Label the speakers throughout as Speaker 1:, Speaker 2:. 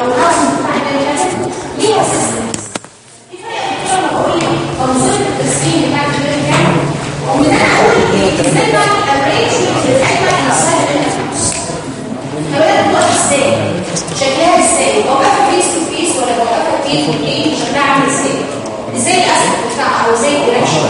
Speaker 1: أو نقص معنويات ليها سيستمز كفايه الدكتور بقول لي انظمه التسخين بتاعت الرجال وان أنا أقول لك إزاي بعمل ابريشن للعلم عن الصحه فبدات بقى إزاي شكلها إزاي بوقفها فيس تو فيس ولا بوقفها كيف وكيف شكلها عامل إزاي إزاي اسال بتاعها وازاي الرياكشن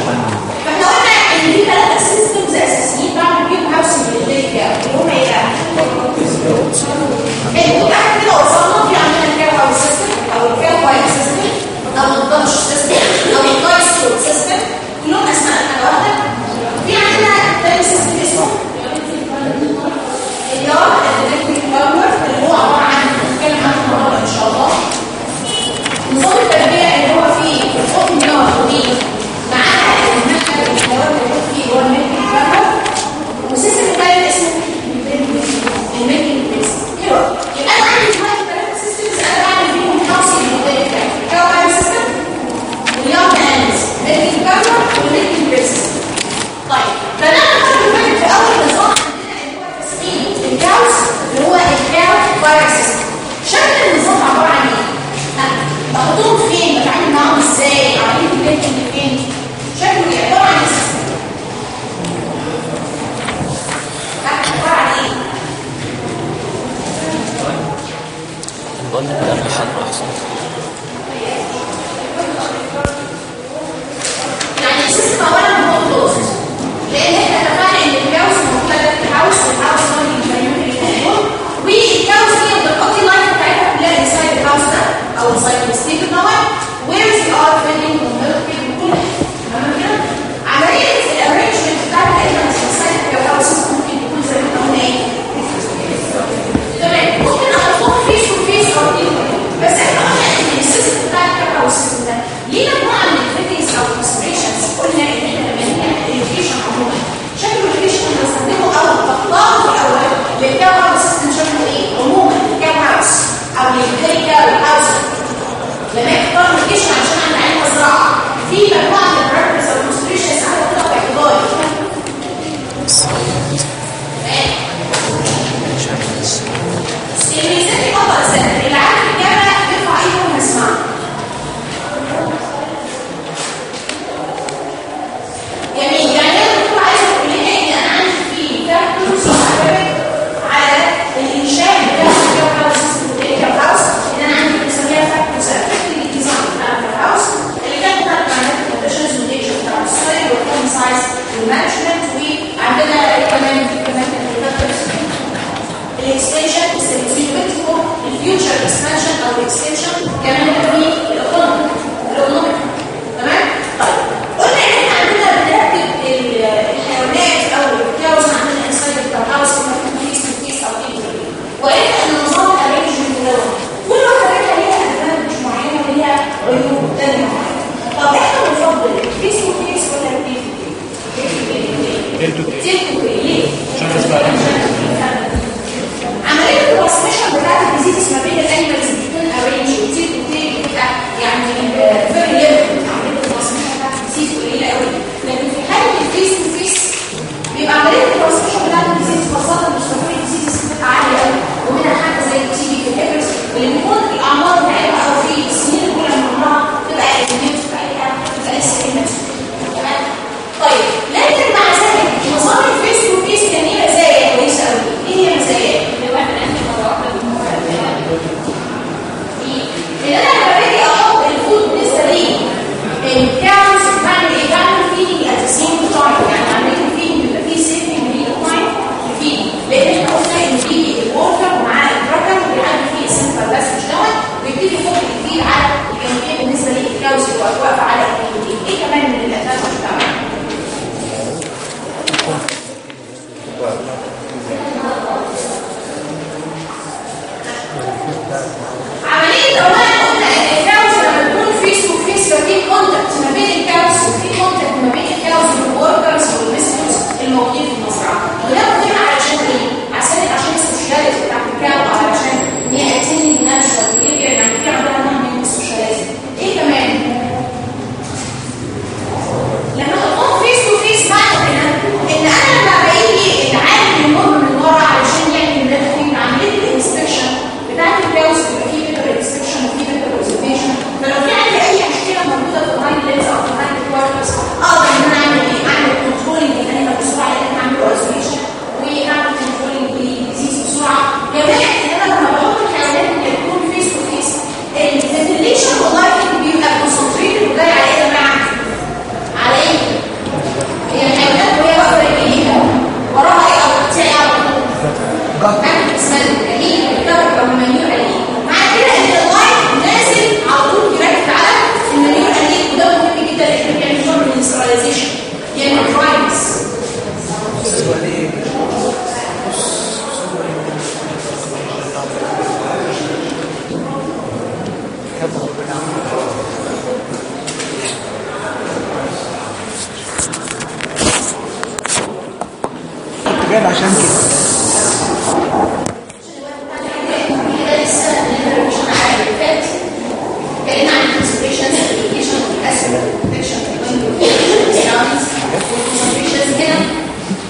Speaker 1: concentrations, application of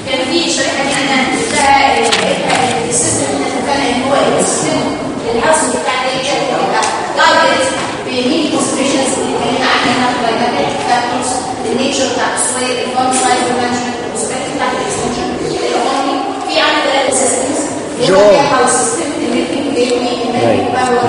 Speaker 1: كان في شريحه دي أنا اديتها السيستم اللي اتفقنا ان هو السيستم الحصري بتاع جايدنس بمين concentrations اللي اتكلمنا عنها في البايناميك فاكتورز النيتشر بتاع السويل الفانسايد والمانجمنت البروسبكت بتاع الاكستنشن في عندنا السيستمز
Speaker 2: جو
Speaker 1: السيستم اللي ممكن يبقى هو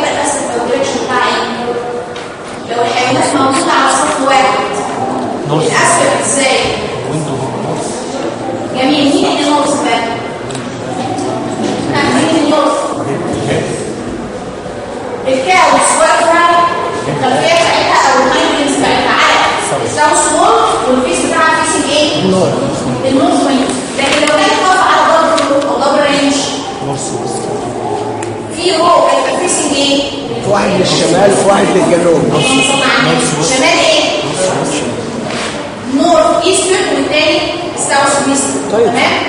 Speaker 1: والفيس بتاعها فيسنج إيه؟ النورث ويند لكن لو كانت واقفه على ظهر أو ظهر رينج. في رو هيبقى فيسنج
Speaker 2: إيه؟ واحد للشمال وواحد للجنوب.
Speaker 1: شمال إيه؟ نورث ايسترن والثاني ساوث ويسترن
Speaker 2: طيب.
Speaker 1: تمام؟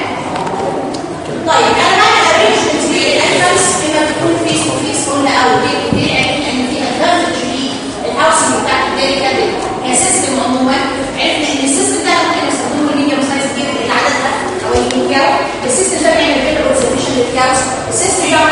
Speaker 1: طيب أنا بقى بعمل ارينجمنت للانفانس إيه؟ لما تكون فيس وفيس قلنا أو دي دي يعني ان في ادفانتج للهاوسنج بتاعت التاني كده هي سيستم عموما الجو السيستم ده بيعمل كده
Speaker 2: والسوليوشن للكبس السيستم بيعمل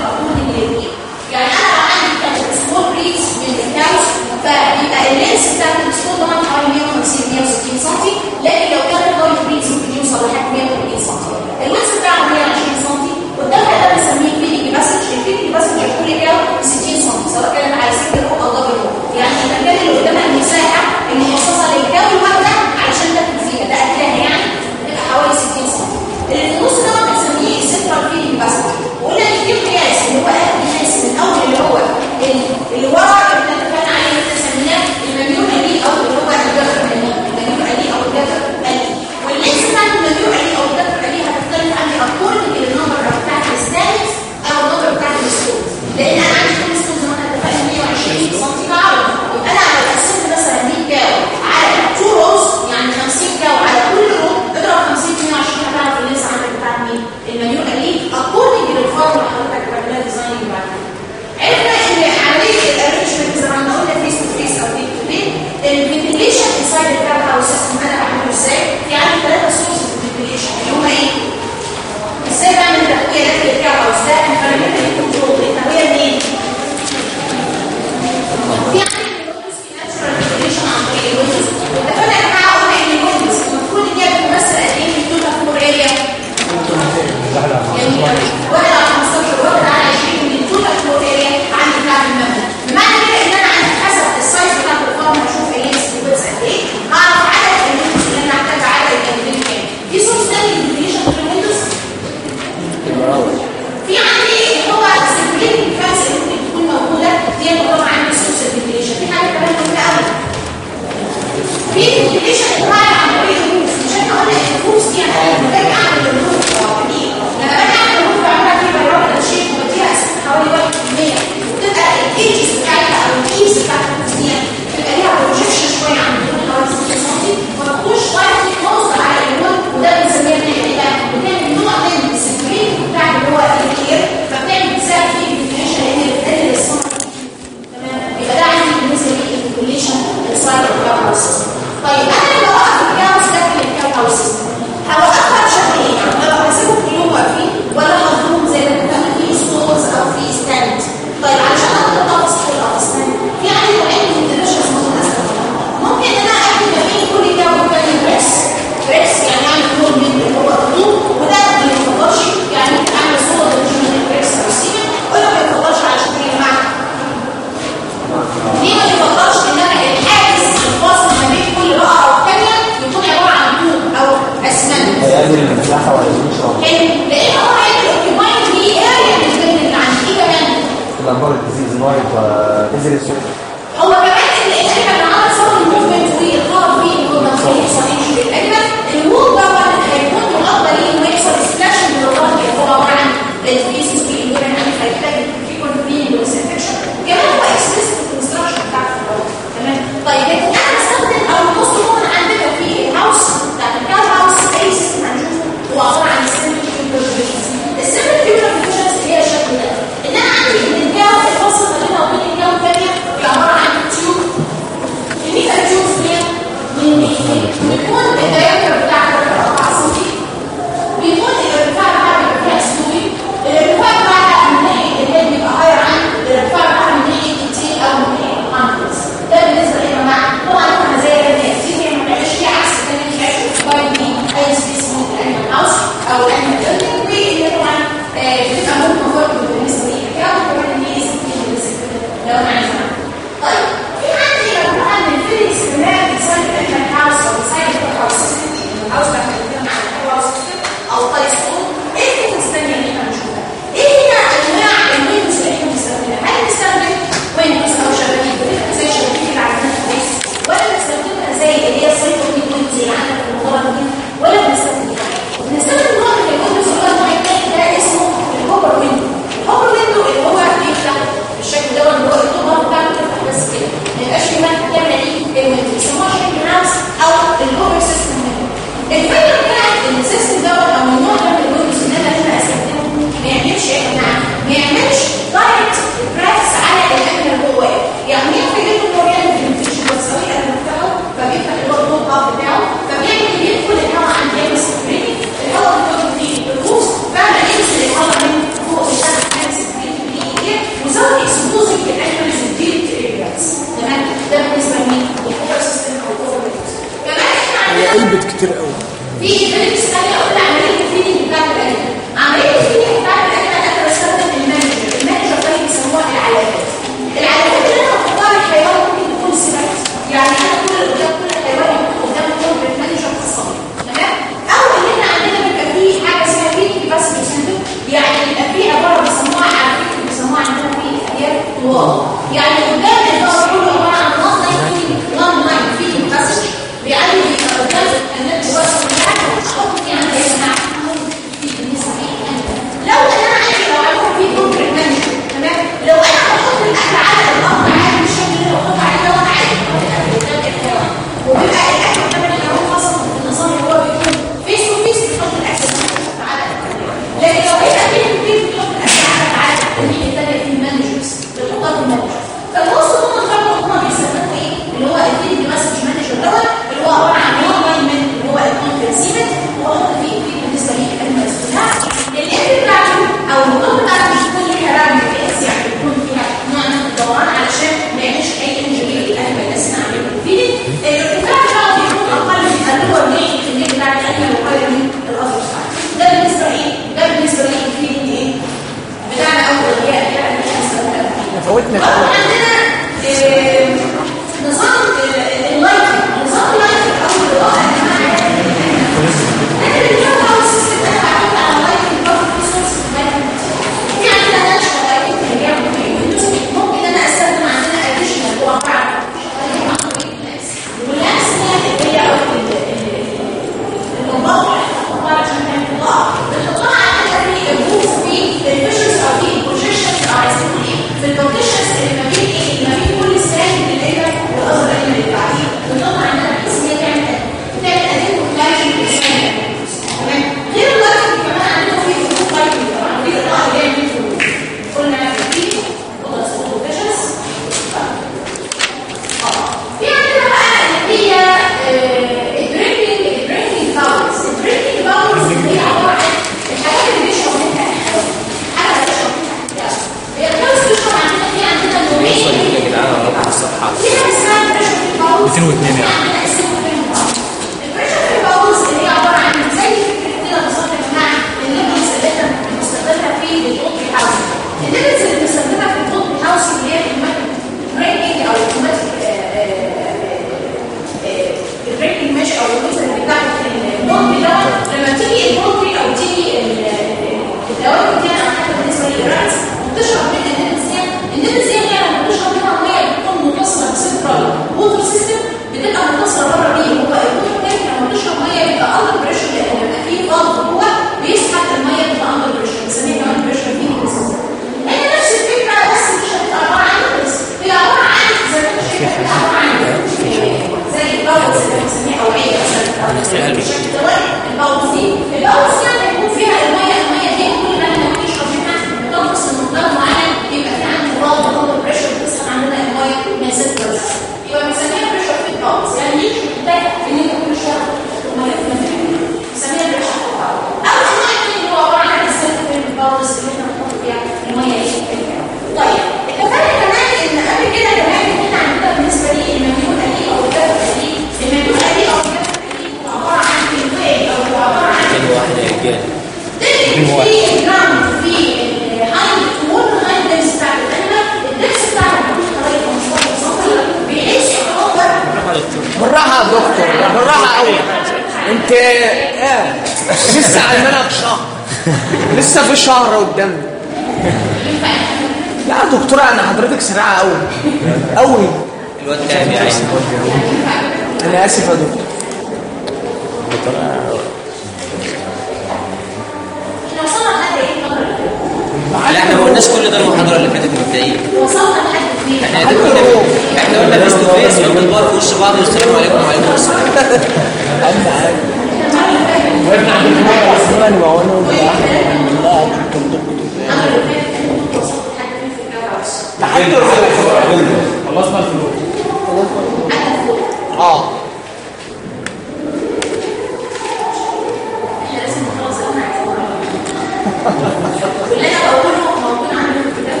Speaker 2: واللي أنا بقوله موجود عنده في الكتاب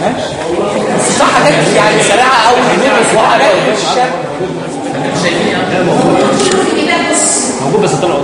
Speaker 3: ماشي صح ده يعني. سريعه قوي
Speaker 2: وحرقت
Speaker 1: موجود بس طلع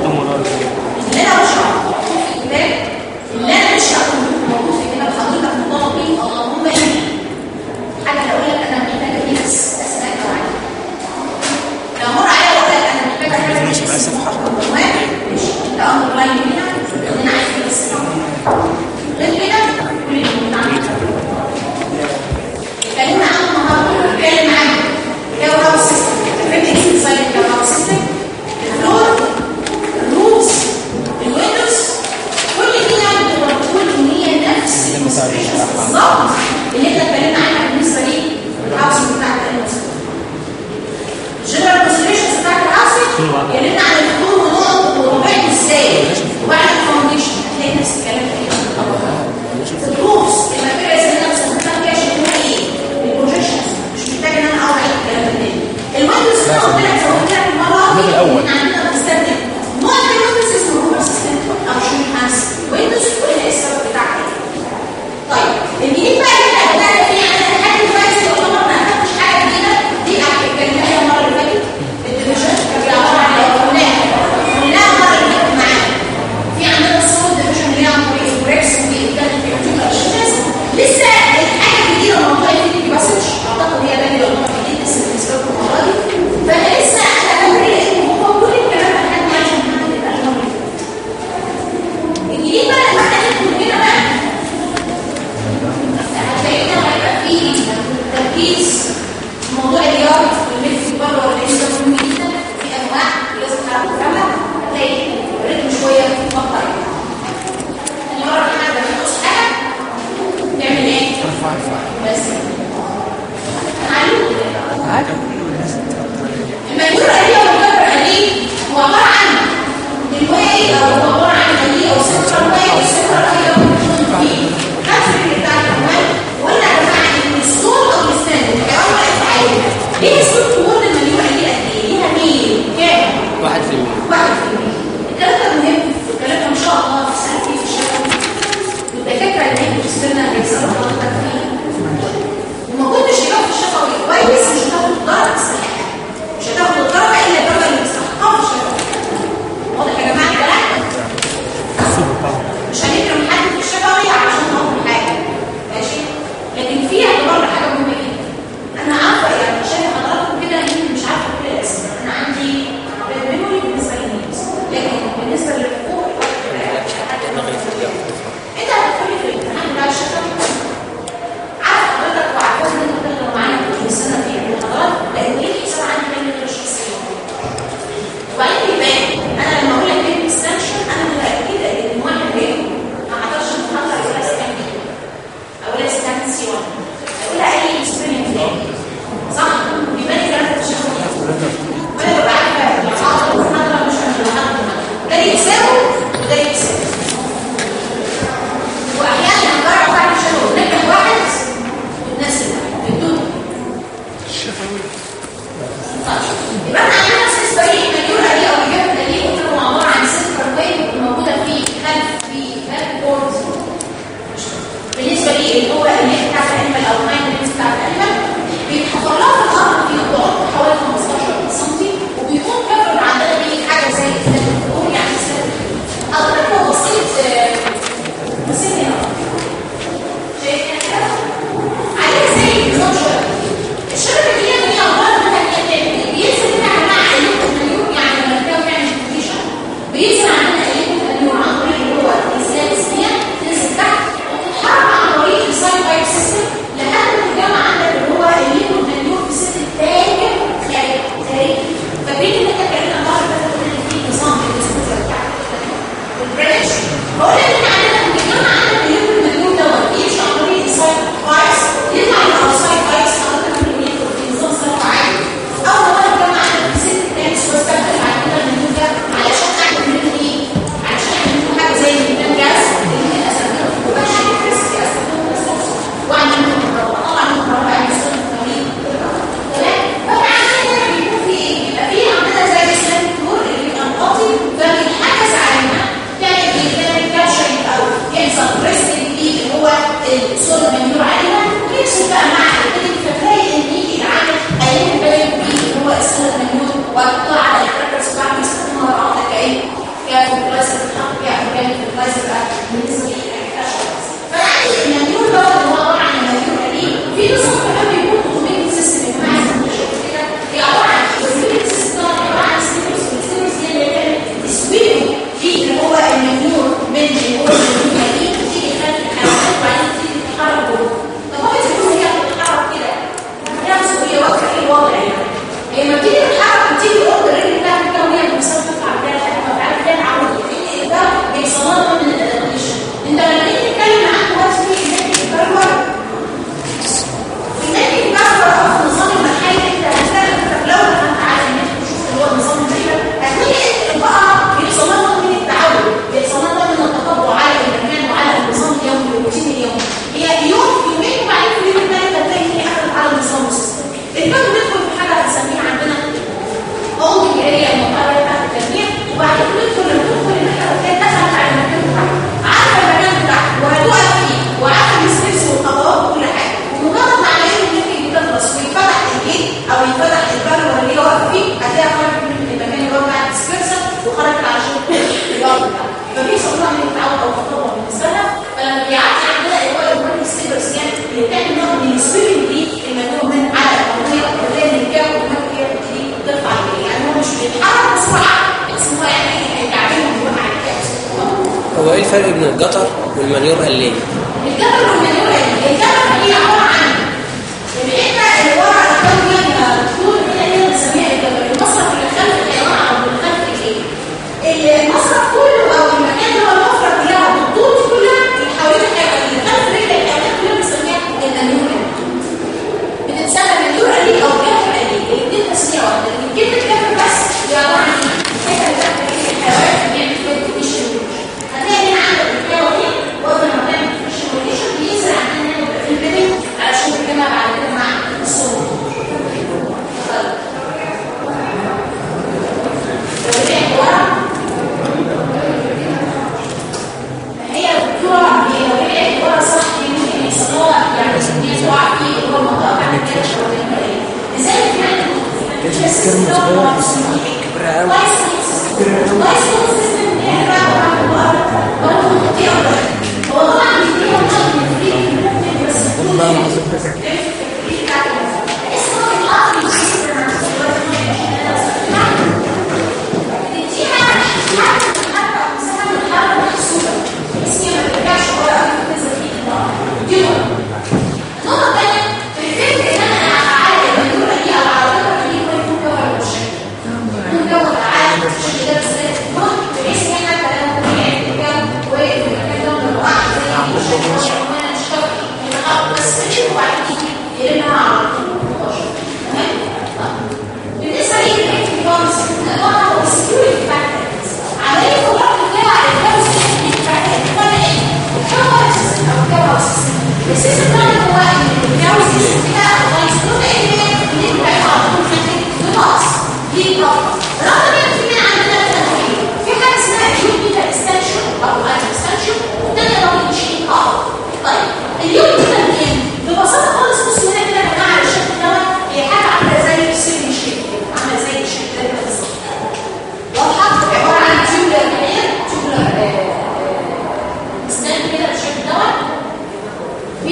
Speaker 2: estar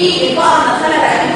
Speaker 2: في
Speaker 1: إطار مسألة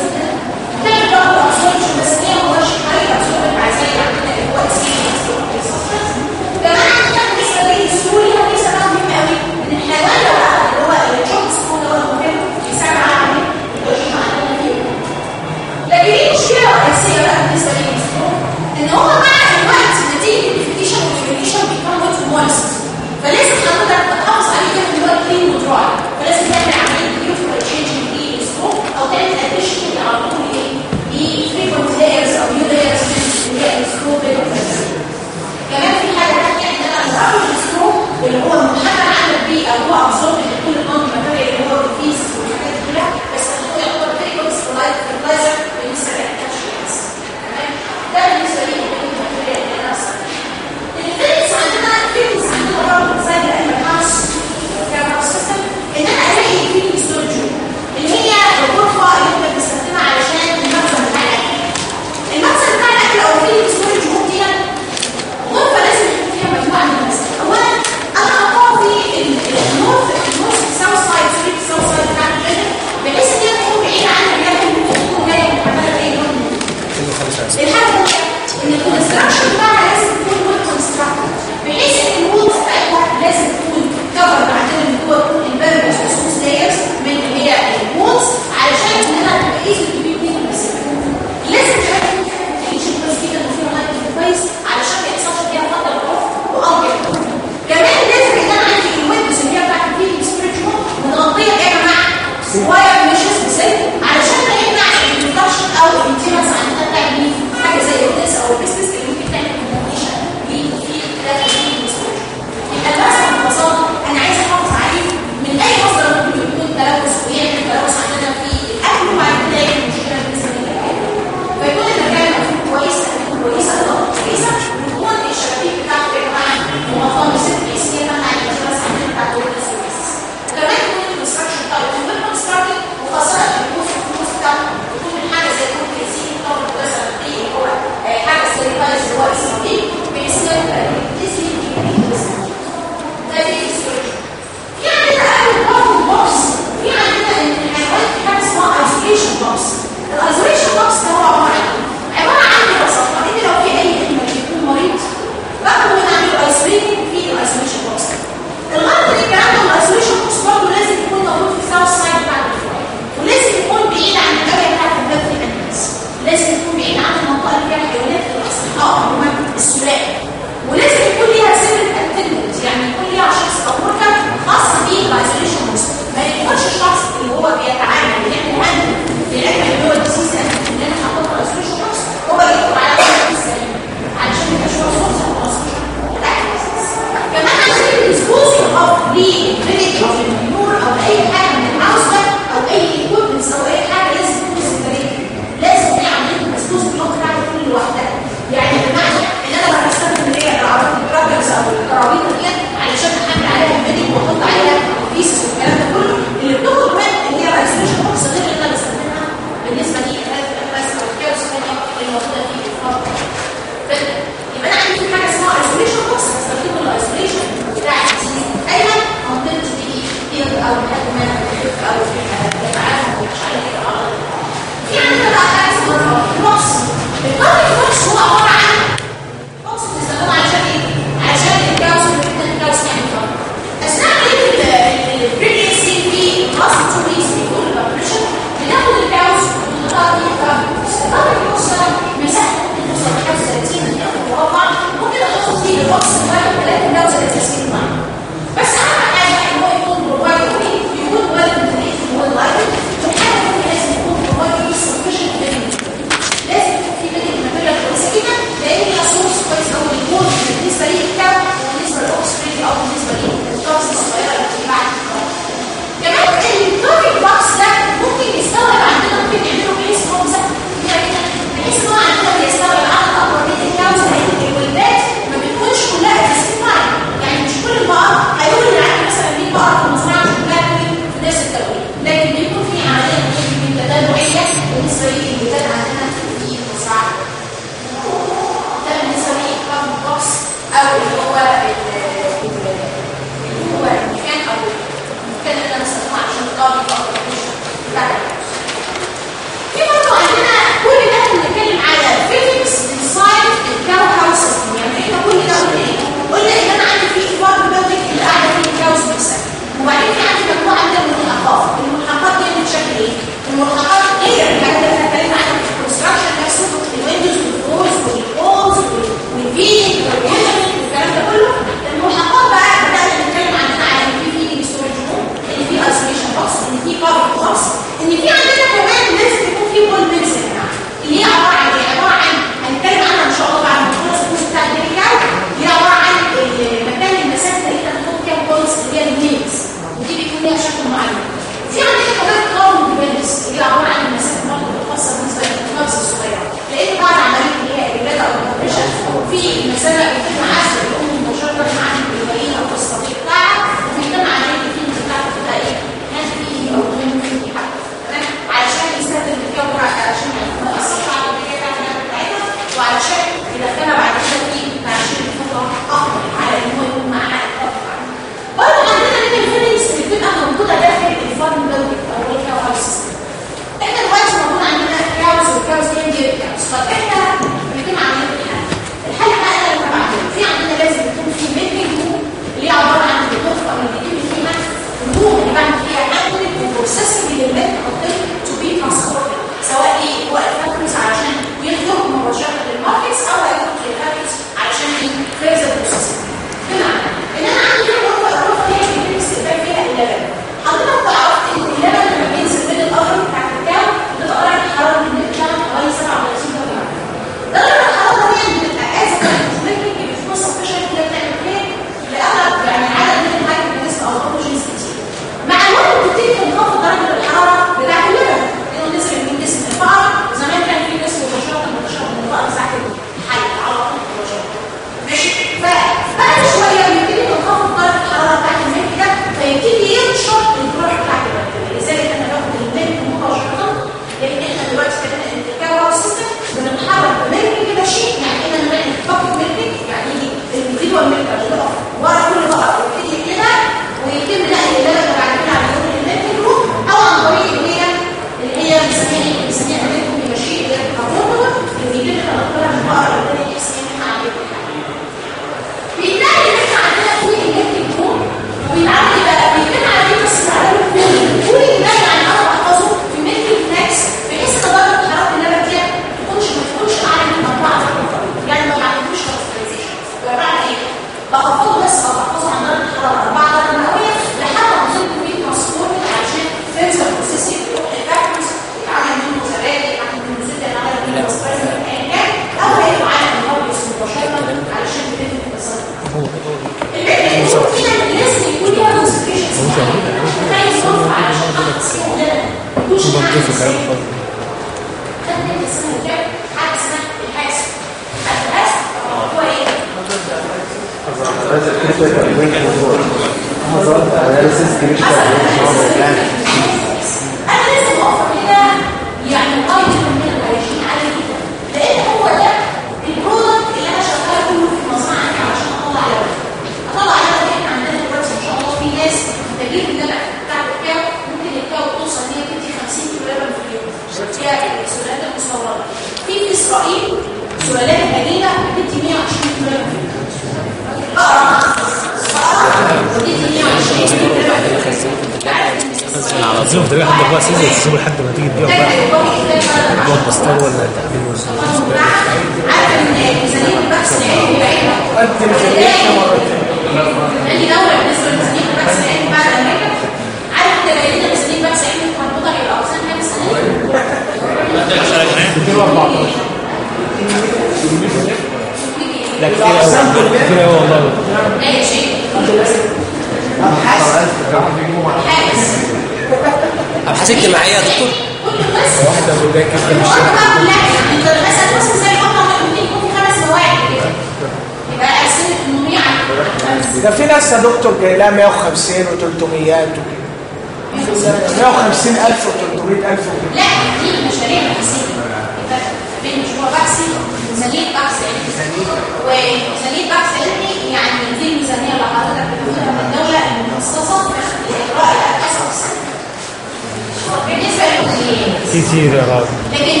Speaker 1: بالنسبة للمخزيات كتير
Speaker 4: يا
Speaker 5: راجل
Speaker 1: لكن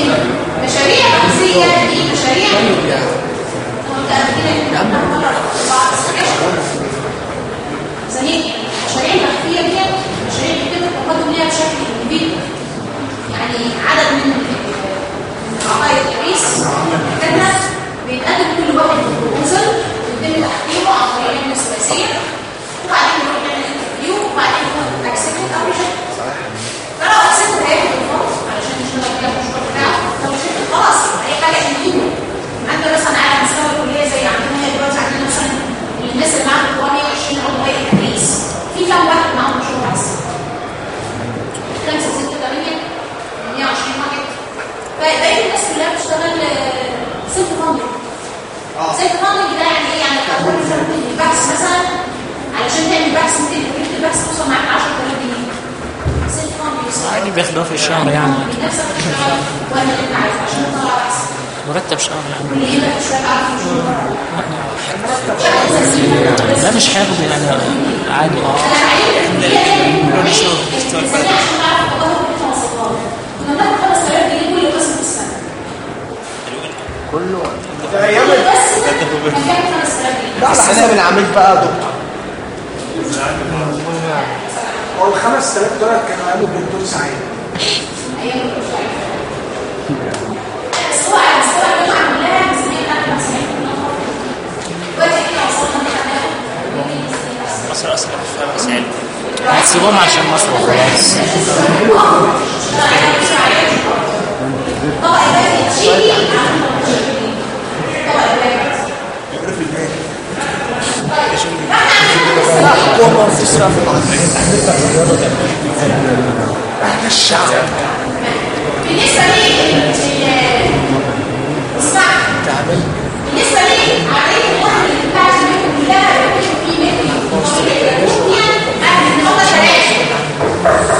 Speaker 1: مشاريع مخزية دي مشاريع زي المشاريع المخفية دي مشاريع بتتم التقدم ليها بشكل كبير يعني عدد من عقائد الرئيس كانت بيتقدم كل واحد بروبوزل ويتم تحكيمه عن طريق الثلاثيه بقيت الناس كلها بتشتغل سيلف راندنج سيلف funding ده يعني إيه؟ يعني تقول يعني بحث مثلا علشان تعمل بحث 200 تجيب البحث توصل معاك 10000 جنيه. self funding آه،
Speaker 5: عادي بياخدوها في الشهر يعني.
Speaker 1: نفسك تشتغل ولا انت عايز عشان تطلع بحث.
Speaker 5: مرتب شهر يعني. لا مش حابب يعني. عادي. آه
Speaker 2: كله. بس بس لا حسب العميل بقى دكتور. هو ال 5000 دولار كانوا قالوا الدكتور سعيد.
Speaker 5: مصر عشان مصر وخلاص.
Speaker 2: طبعا ده Ondan israf Şah.
Speaker 1: بالنسبة للسعي تعبان بالنسبة لي عليه الوهم اللي بتاعت منكم كلها بيشوف فيه منكم يعني قبل النقطة ثلاثة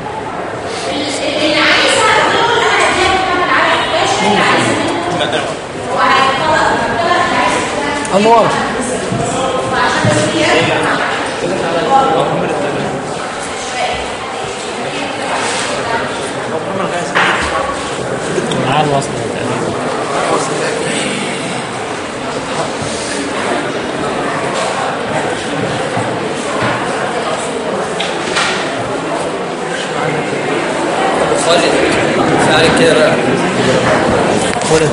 Speaker 6: انوار
Speaker 5: معاه الوصل
Speaker 1: Is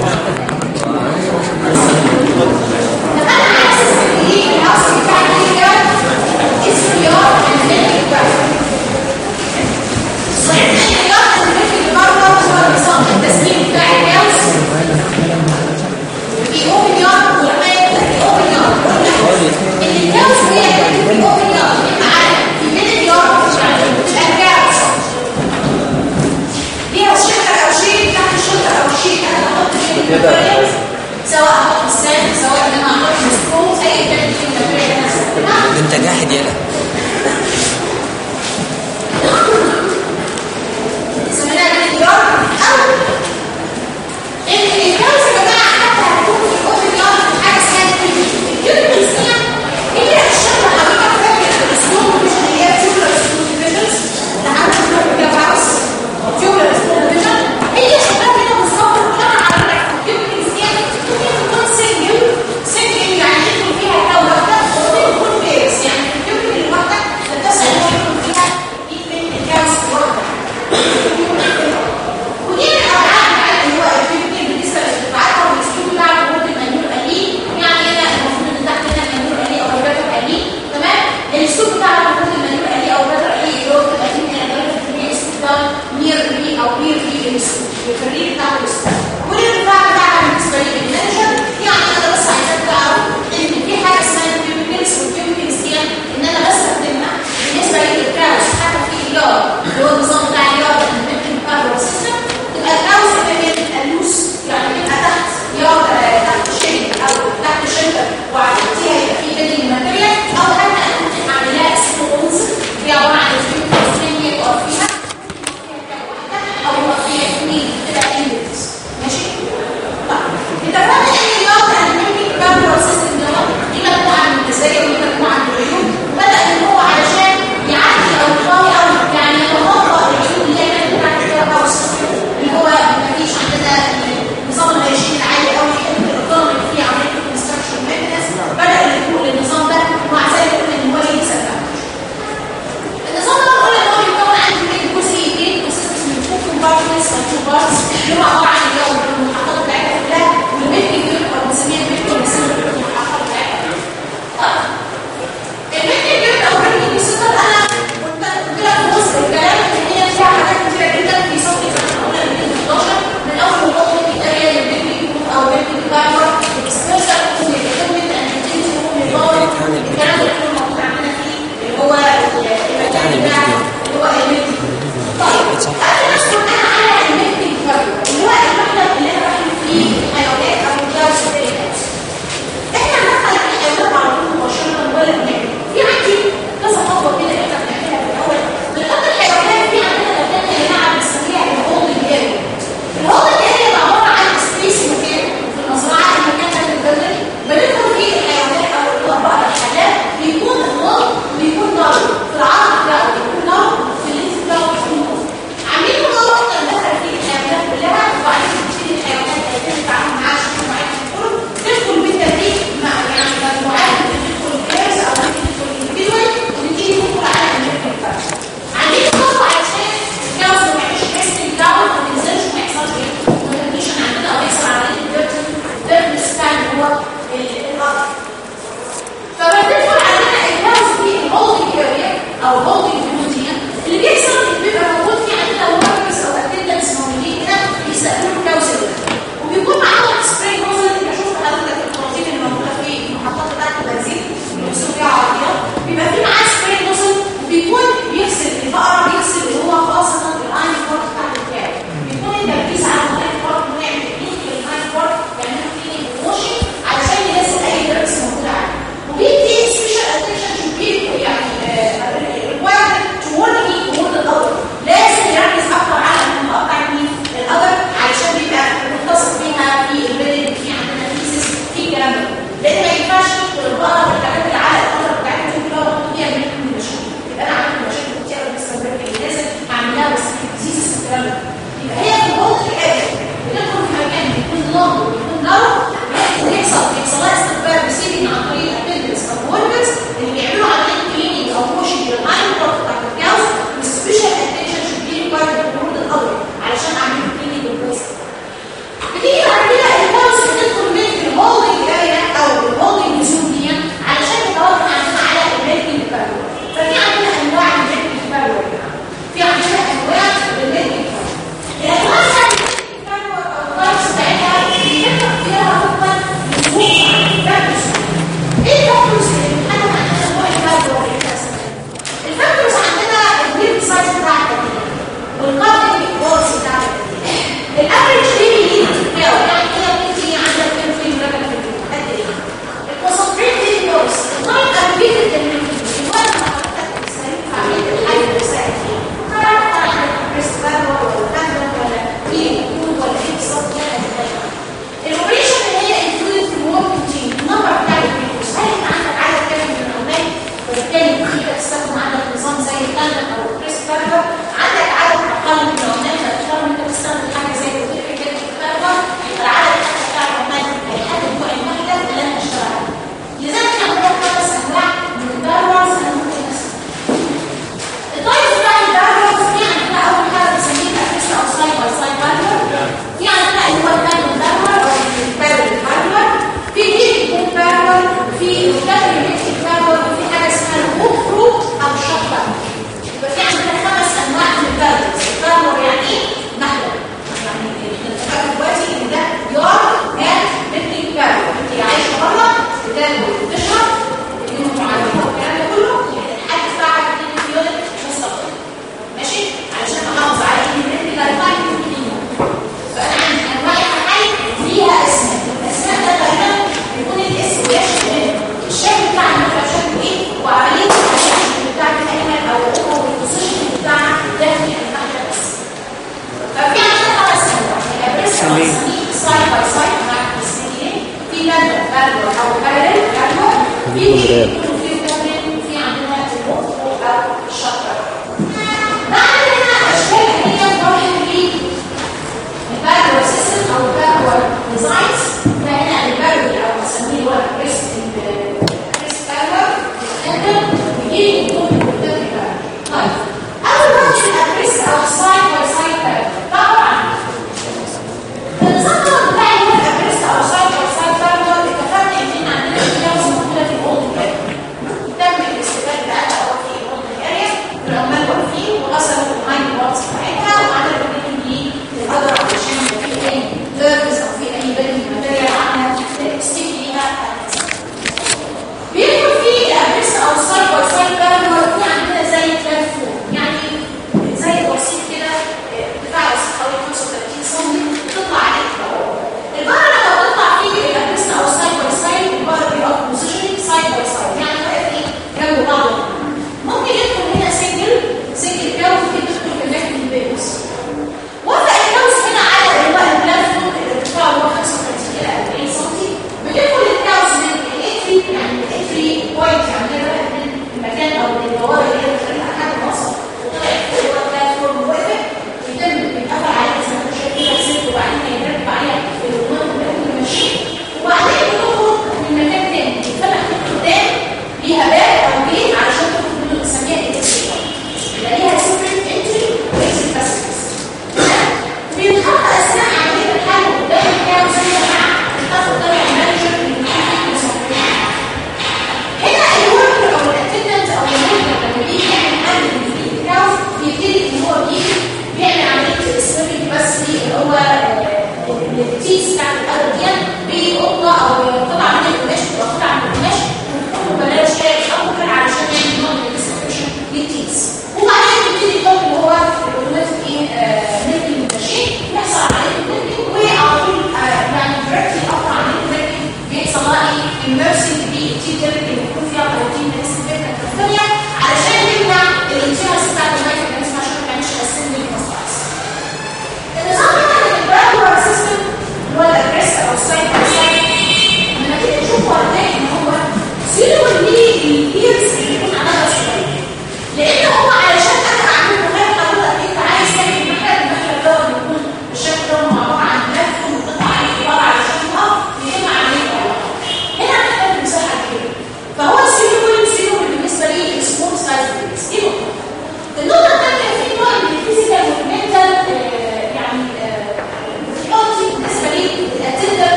Speaker 1: beyond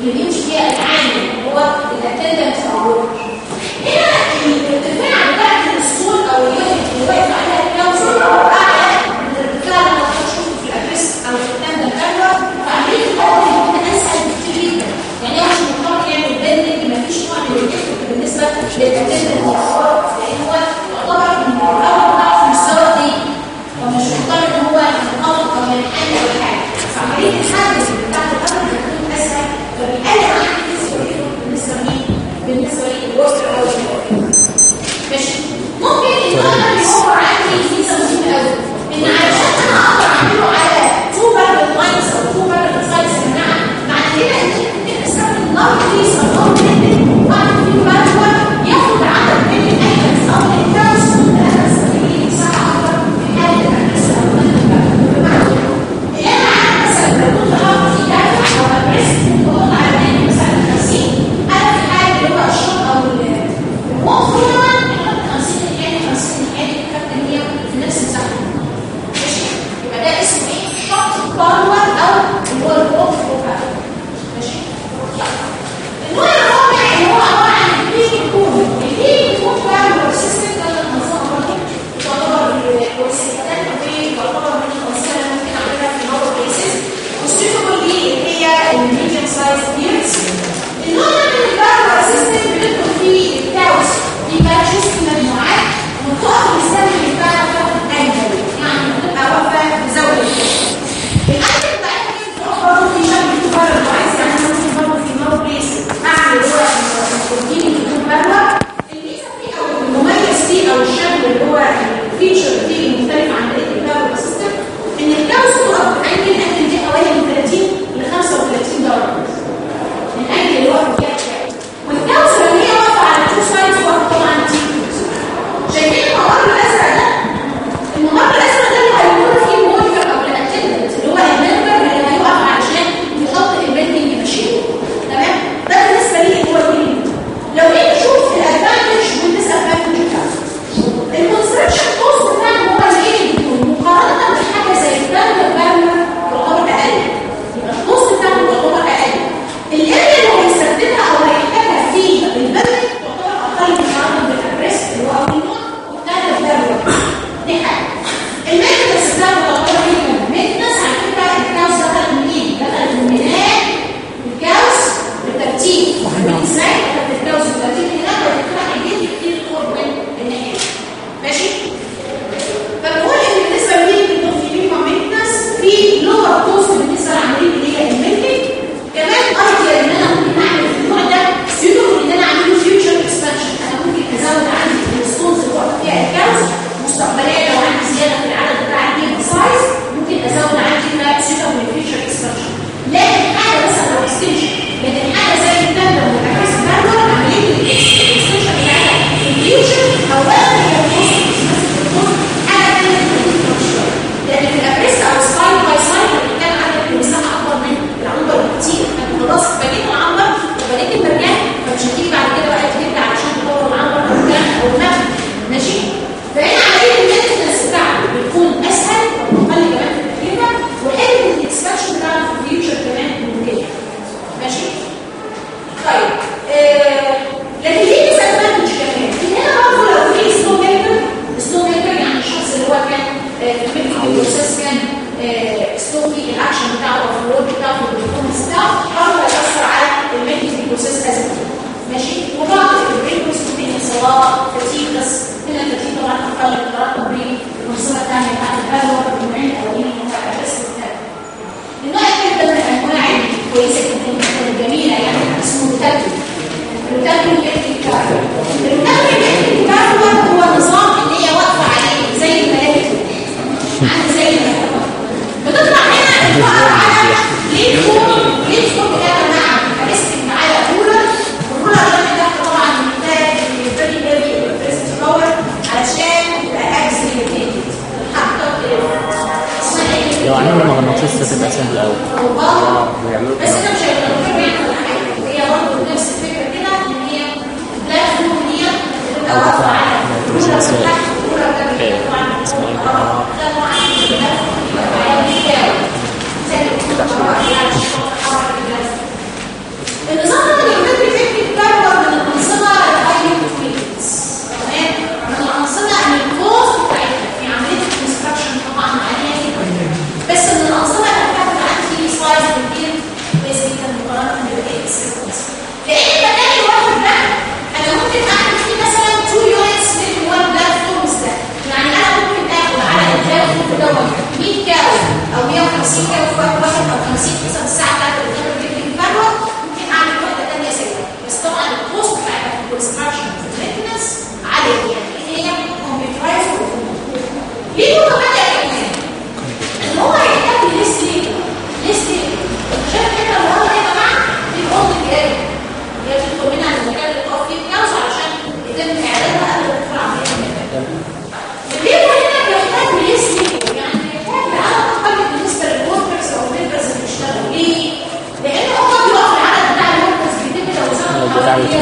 Speaker 1: queridos, que é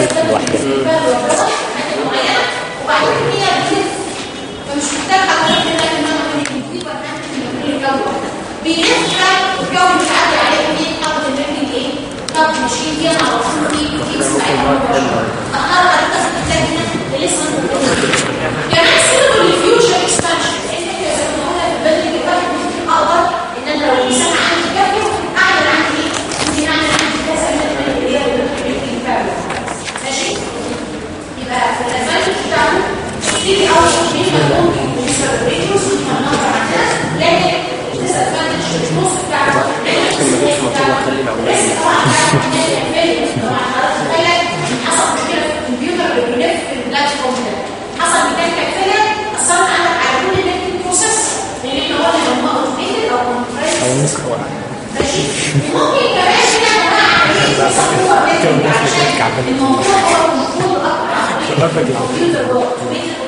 Speaker 1: اتعملت لوحدها وبعدين هي بتلف فمش مش عارف عليه طب إيه طب مشيت على طول إيه إيه اسمعي فخلاص أنا لسه في أرشف هنا ممكن يسبريتوس يتنمط عنا لكن disadvantage النص بتاع حصل مشكلة في الكمبيوتر بالريف في البلاتفورم ده حصل ميكانيكال فيلر أثرت على كل النتورك لأن
Speaker 5: هو اللي هم
Speaker 1: أو ممكن كمان هنا بقى عشان الموضوع هو المفروض أكتر على الكمبيوتر هو اوتوميتد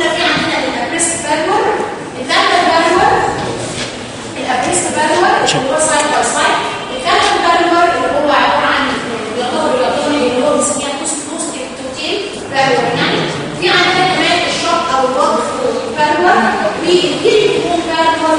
Speaker 1: قلنا في عندنا الابريست بالور الثاني بالور الابريست بالور اللي هو سايد باي سايد الثاني بالور اللي هو عبارة عن يعتبر يعتبر اللي هو بنسميها بوست بوست بروتين بالور يعني في عندنا كمان الشق أو
Speaker 7: الوقف بالور والجيل
Speaker 1: بالور